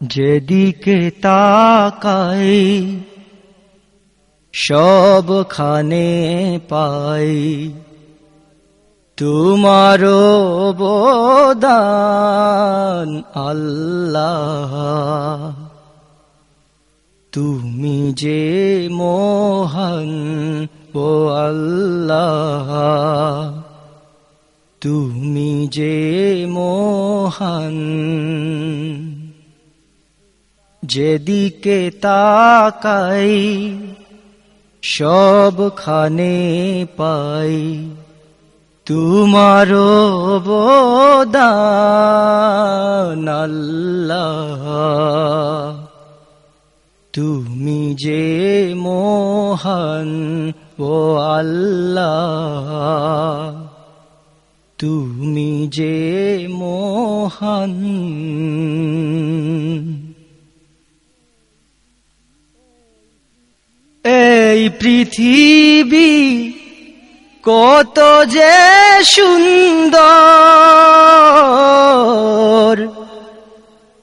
যেদিকে তাকাই, সবখানে পাই। তোমার বোদান আল্লাহ। তুমি যে মোহন ও আল্লাহ। তুমি যে মোহন যেদিকে তাকাই, সবখানে পাই তোমার বোদান আল্লাহ। তুমি যে মোহন ও আল্লাহ, তুমি যে মোহন পৃথিবী কত যে সুন্দর।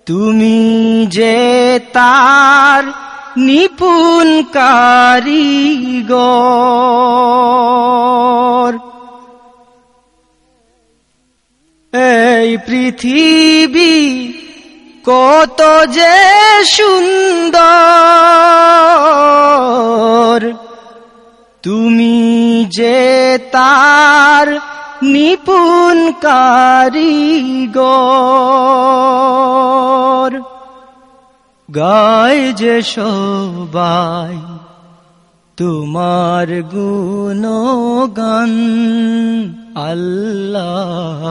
তুমি যে তার নিপুণ কারিগর এই পৃথিবী কত যে সুন্দর। তুমি যে তার নিপুণ কারিগর গায় যে সবাই তোমার গুণগান আল্লাহ।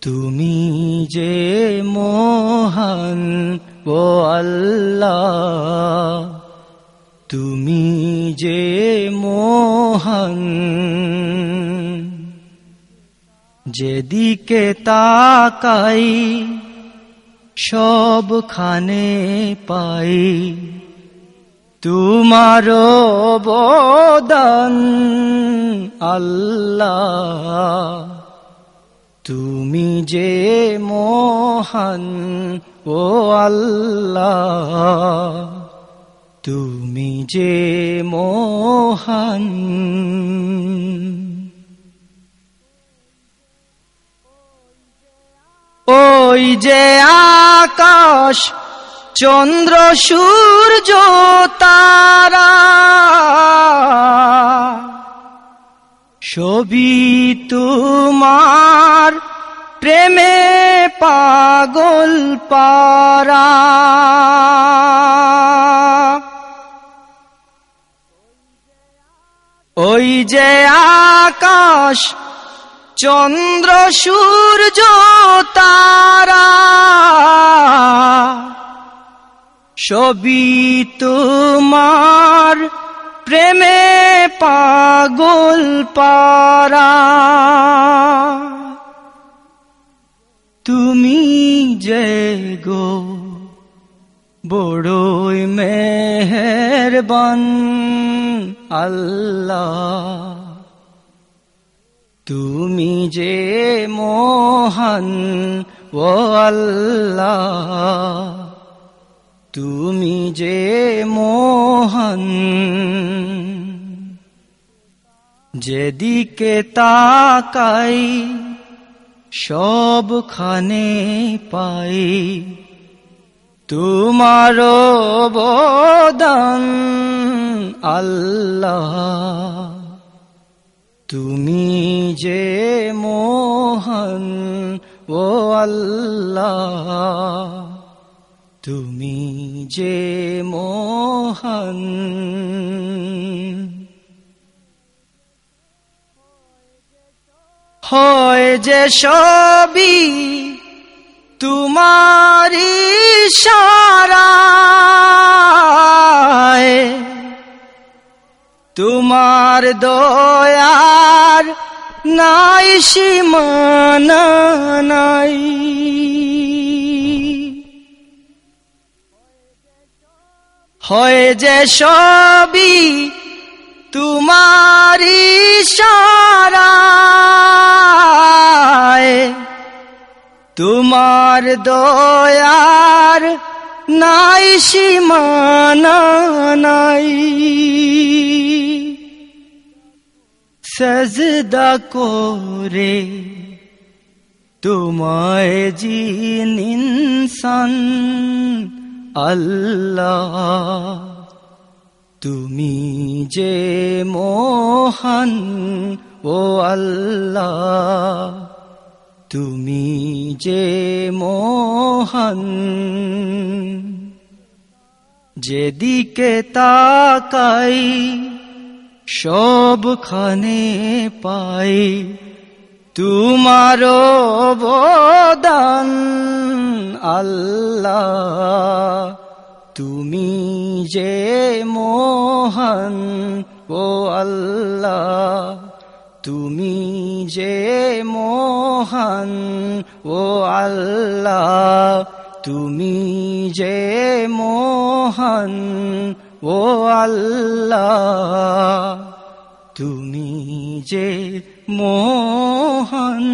তুমি যে মোহন ও আল্লাহ। তুমি যে মোহন, যেদিকে তাকাই সব খানে পাই তোমার বদন আল্লাহ। তুমি যে মোহন, ও আল্লাহ। তুমি যে মোহন। ওই যে আকাশ চন্দ্র সূর্য তারা। ছবি তোমার প্রেমে পাগল পারা। ওই যে আকাশ চন্দ্র সূর্য তারা সবই তোমার প্রেমে পাগল পারা। তুমি যে গো বড়ই মেহেরবান, আল্লাহ। তুমি যে মোহন, ও আল্লাহ। তুমি যে মোহন, যেদিকে তাকাই সবখানে পাই। তোমার বদন আল্লাহ। তুমি যে মোহন ও আল্লাহ। তুমি যে মোহন। হয় যে সবই তোমারি সারায় তোমার দয়ার নাই সীমানা নাই। হয় যে সবই তোমারি সারায় তোমার দয়ার নাই সীমানা নাই। সজদা করে তোমায় জিন ইনসান আল্লাহ। তুমি যে মোহন ও আল্লাহ। তুমি যে মোহন, যেদিকে তাকাই সবখানে পাই তোমার বদান আল্লাহ, তুমি যে মোহন, ও আল্লাহ তুমি যে মোহন ও আল্লাহ তুমি যে মোহন ও আল্লাহ তুমি যে মোহন।